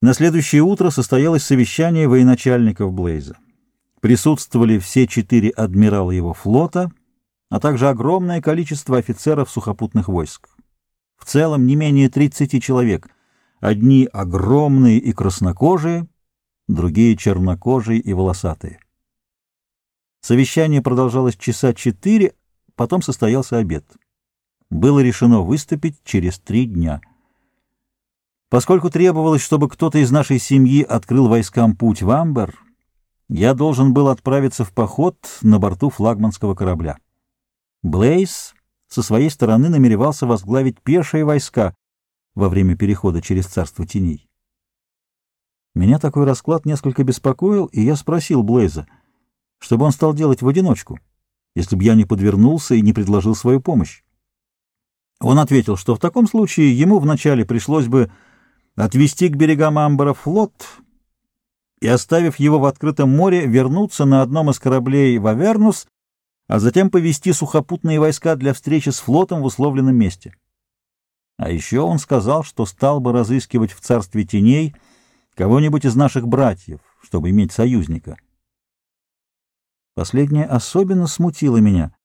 На следующее утро состоялось совещание военачальников Блейза. Присутствовали все четыре адмирала его флота, а также огромное количество офицеров сухопутных войск. В целом не менее 30 человек, одни огромные и краснокожие, другие чернокожие и волосатые. Совещание продолжалось часа четыре, потом состоялся обед. Было решено выступить через три дня — Поскольку требовалось, чтобы кто-то из нашей семьи открыл войскам путь в Амбер, я должен был отправиться в поход на борту флагманского корабля. Блейз со своей стороны намеревался возглавить пешие войска во время перехода через царство теней. Меня такой расклад несколько беспокоил, и я спросил Блейза, чтобы он стал делать в одиночку, если бы я не подвернулся и не предложил свою помощь. Он ответил, что в таком случае ему вначале пришлось бы отвести к берегам Амбара флот и, оставив его в открытом море, вернуться на одном из кораблей в Авернус, а затем повести сухопутные войска для встречи с флотом в условленном месте. А еще он сказал, что стал бы разыскивать в царстве теней кого-нибудь из наших братьев, чтобы иметь союзника. Последнее особенно смутило меня,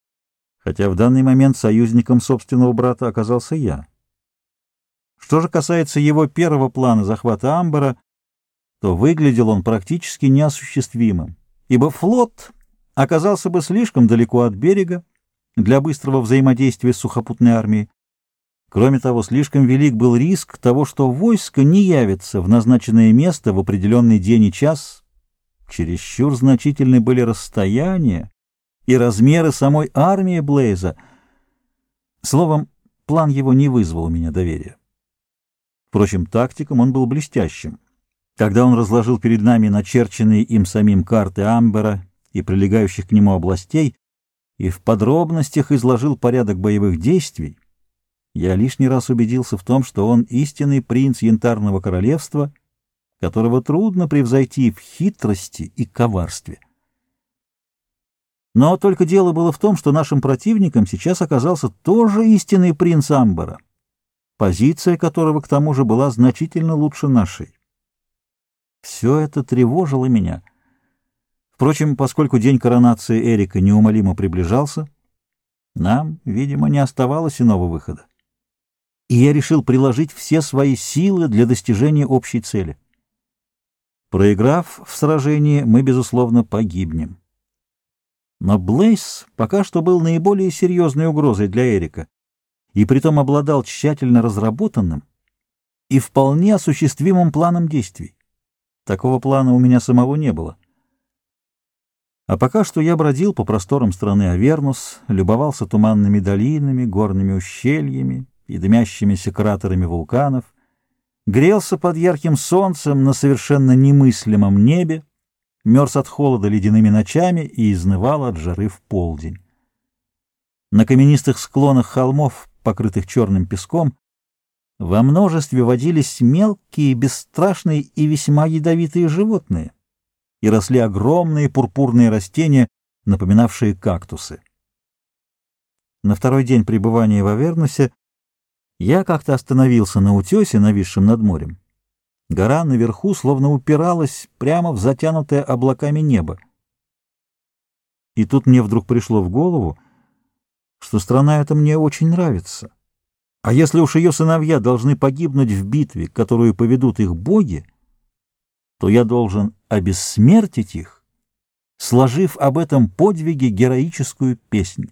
хотя в данный момент союзником собственного брата оказался я. Что же касается его первого плана захвата Амбара, то выглядел он практически неосуществимым, ибо флот оказался бы слишком далеко от берега для быстрого взаимодействия с сухопутной армией. Кроме того, слишком велик был риск того, что войско не явится в назначенное место в определенный день и час. Чересчур значительны были расстояния и размеры самой армии Блейза. Словом, план его не вызвал у меня доверия. Впрочем, тактиком он был блестящим. Когда он разложил перед нами начерченные им самим карты Амбера и прилегающих к нему областей и в подробностях изложил порядок боевых действий, я лишний раз убедился в том, что он истинный принц Янтарного королевства, которого трудно превзойти в хитрости и коварстве. Но только дело было в том, что нашим противником сейчас оказался тоже истинный принц Амбера — позиция которого к тому же была значительно лучше нашей. Все это тревожило меня. Впрочем, поскольку день коронации Эрика неумолимо приближался, нам, видимо, не оставалось иного выхода. И я решил приложить все свои силы для достижения общей цели. Проиграв в сражении, мы, безусловно, погибнем. Но Блейс пока что был наиболее серьезной угрозой для Эрика и притом обладал тщательно разработанным и вполне осуществимым планом действий. Такого плана у меня самого не было. А пока что я бродил по просторам страны Авернус, любовался туманными долинами, горными ущельями и дымящимися кратерами вулканов, грелся под ярким солнцем на совершенно немыслимом небе, мерз от холода ледяными ночами и изнывал от жары в полдень. На каменистых склонах холмов покрытых черным песком, во множестве водились мелкие, бесстрашные и весьма ядовитые животные, и росли огромные пурпурные растения, напоминавшие кактусы. На второй день пребывания в Авернусе я как-то остановился на утесе, нависшем над морем. Гора наверху словно упиралась прямо в затянутое облаками небо. И тут мне вдруг пришло в голову, что страна эта мне очень нравится. А если уж ее сыновья должны погибнуть в битве, которую поведут их боги, то я должен обессмертить их, сложив об этом подвиге героическую песнь.